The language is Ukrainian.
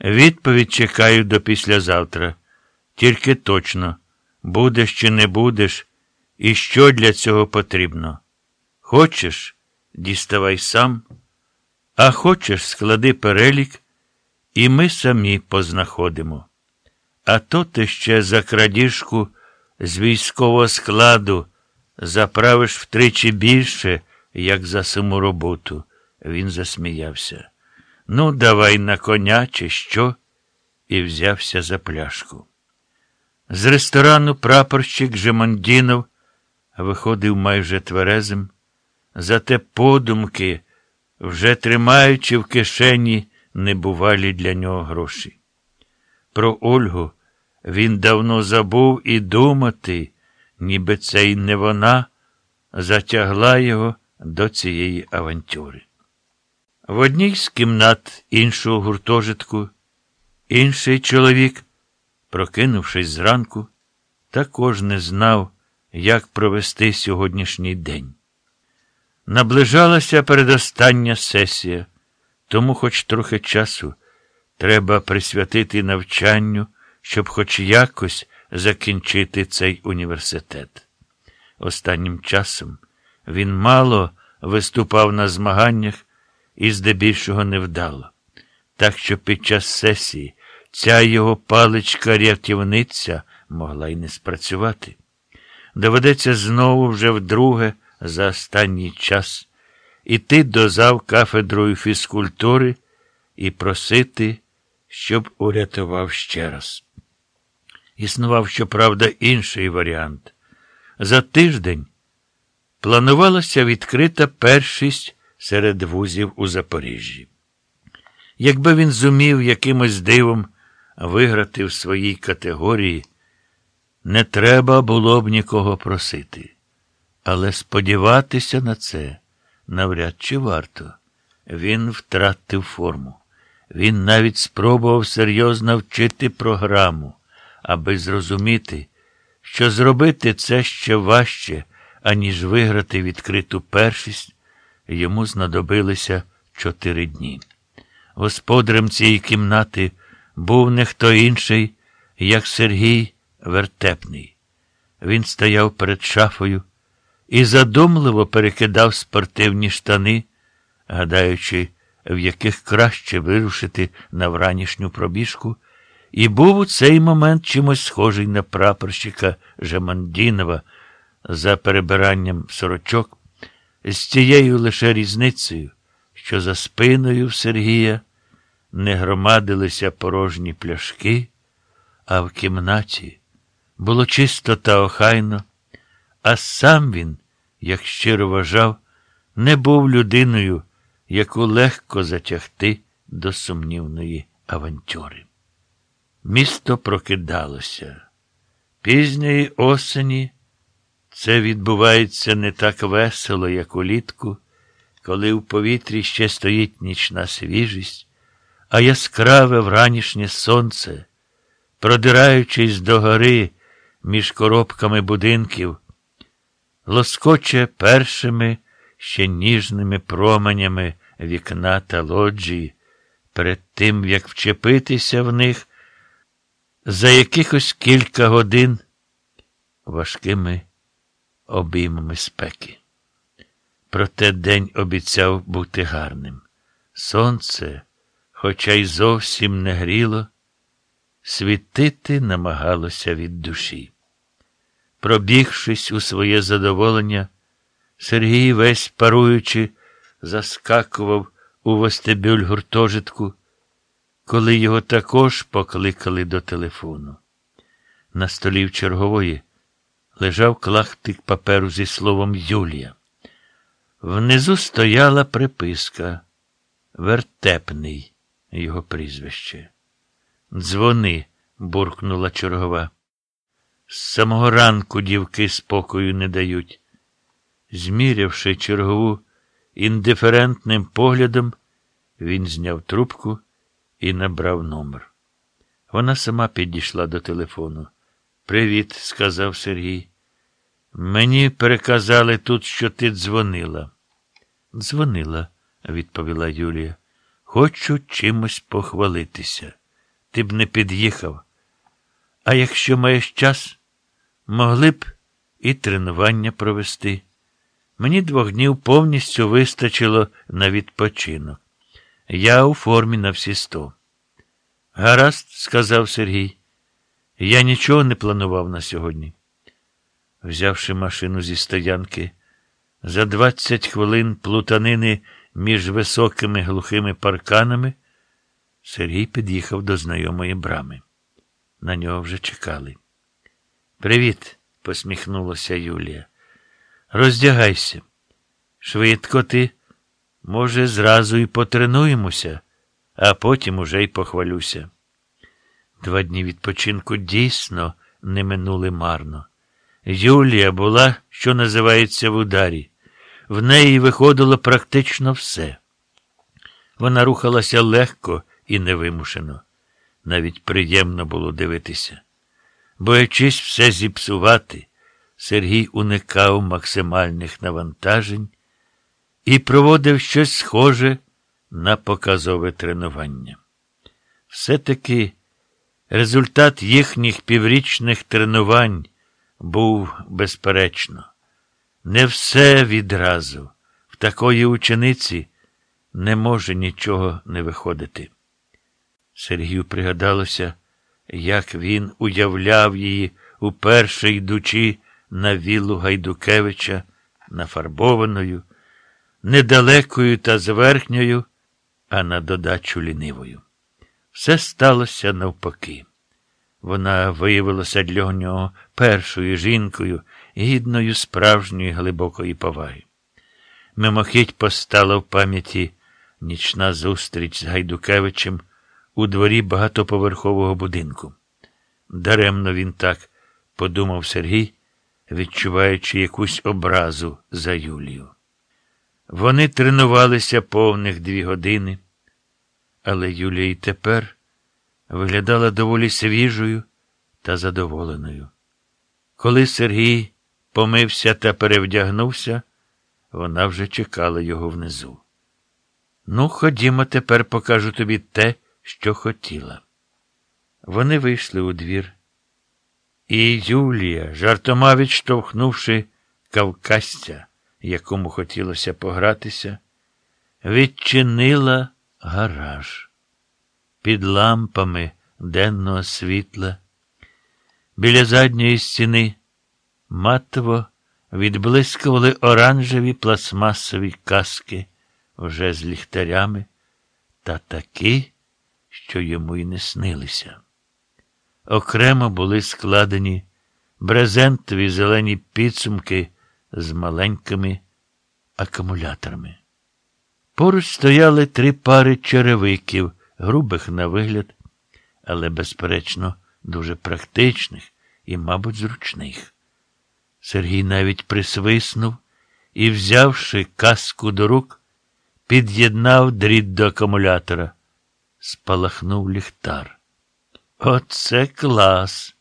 Відповідь чекаю до післязавтра. Тільки точно, будеш чи не будеш, і що для цього потрібно. Хочеш, діставай сам, а хочеш, склади перелік, і ми самі познаходимо. А то ти ще за крадіжку з військового складу заправиш втричі більше, як за саму роботу. Він засміявся. Ну, давай на коня, чи що, і взявся за пляшку. З ресторану прапорщик Жемондінов виходив майже тверезим, зате подумки, вже тримаючи в кишені небувалі для нього гроші. Про Ольгу він давно забув і думати, ніби це й не вона затягла його до цієї авантюри. В одній з кімнат іншого гуртожитку інший чоловік, прокинувшись зранку, також не знав, як провести сьогоднішній день. Наближалася передостання сесія, тому хоч трохи часу треба присвятити навчанню, щоб хоч якось закінчити цей університет. Останнім часом він мало виступав на змаганнях і здебільшого невдало. Так що під час сесії ця його паличка рятівниця могла й не спрацювати. Доведеться знову вже вдруге за останній час іти до зав кафедрою фізкультури і просити, щоб урятував ще раз. Існував, щоправда, інший варіант. За тиждень планувалася відкрита першість серед вузів у Запоріжжі. Якби він зумів якимось дивом виграти в своїй категорії, не треба було б нікого просити. Але сподіватися на це навряд чи варто. Він втратив форму. Він навіть спробував серйозно вчити програму, аби зрозуміти, що зробити це ще важче, аніж виграти відкриту першість, йому знадобилися чотири дні. Господарем цієї кімнати був не хто інший, як Сергій Вертепний. Він стояв перед шафою і задумливо перекидав спортивні штани, гадаючи, в яких краще вирушити на вранішню пробіжку, і був у цей момент чимось схожий на прапорщика Жемандінова за перебиранням сорочок, з тією лише різницею, що за спиною в Сергія не громадилися порожні пляшки, а в кімнаті було чисто та охайно, а сам він, як щиро вважав, не був людиною, яку легко затягти до сумнівної авантюри. Місто прокидалося. Пізньої осені це відбувається не так весело, як улітку, коли в повітрі ще стоїть нічна свіжість, а яскраве вранішнє сонце, продираючись до гори між коробками будинків, лоскоче першими ще ніжними променями вікна та лоджії, перед тим, як вчепитися в них за якихось кілька годин важкими обіймами спеки. Проте день обіцяв бути гарним. Сонце, хоча й зовсім не гріло, світити намагалося від душі. Пробігшись у своє задоволення, Сергій, весь паруючи, заскакував у вестибюль гуртожитку, коли його також покликали до телефону. На столі в чергової лежав клахтик паперу зі словом Юлія. Внизу стояла приписка Вертепний його прізвище. Дзвони, буркнула чергова. З самого ранку дівки спокою не дають. Змірявши чергову індиферентним поглядом, він зняв трубку і набрав номер. Вона сама підійшла до телефону. Привіт, сказав Сергій. Мені переказали тут, що ти дзвонила. Дзвонила, відповіла Юлія. Хочу чимось похвалитися. ти б не під'їхав. А якщо маєш час, могли б і тренування провести. Мені двох днів повністю вистачило на відпочинок. Я у формі на всі сто. Гаразд, сказав Сергій. Я нічого не планував на сьогодні. Взявши машину зі стоянки, за двадцять хвилин плутанини між високими глухими парканами, Сергій під'їхав до знайомої брами. На нього вже чекали. Привіт, посміхнулася Юлія. Роздягайся. Швидко ти, може, зразу і потренуємося, а потім уже й похвалюся. Два дні відпочинку дійсно не минули марно. Юлія була, що називається, в ударі. В неї виходило практично все. Вона рухалася легко і невимушено. Навіть приємно було дивитися. Боячись все зіпсувати, Сергій уникав максимальних навантажень і проводив щось схоже на показове тренування. Все-таки результат їхніх піврічних тренувань був безперечно. Не все відразу. В такої учениці не може нічого не виходити. Сергію пригадалося, як він уявляв її уперше йдучи на віллу Гайдукевича, нафарбованою, недалекою та зверхньою, а на додачу лінивою. Все сталося навпаки. Вона виявилася для нього першою жінкою, гідною справжньої глибокої поваги. Мимохідь постала в пам'яті нічна зустріч з Гайдукевичем у дворі багатоповерхового будинку. Даремно він так, подумав Сергій, відчуваючи якусь образу за Юлію. Вони тренувалися повних дві години, але Юлія й тепер виглядала доволі свіжою та задоволеною. Коли Сергій помився та перевдягнувся, вона вже чекала його внизу. Ну, ходімо, тепер покажу тобі те, що хотіла. Вони вийшли у двір. І Юлія, жартома відштовхнувши кавказця, якому хотілося погратися, відчинила гараж під лампами денного світла. Біля задньої стіни матово відблискували оранжеві пластмасові каски вже з ліхтарями, та такі, що йому й не снилися. Окремо були складені брезентові зелені підсумки з маленькими акумуляторами. Поруч стояли три пари черевиків, грубих на вигляд, але, безперечно, дуже практичних і, мабуть, зручних. Сергій навіть присвиснув і, взявши каску до рук, під'єднав дріт до акумулятора. Спалахнув ліхтар. Оце клас!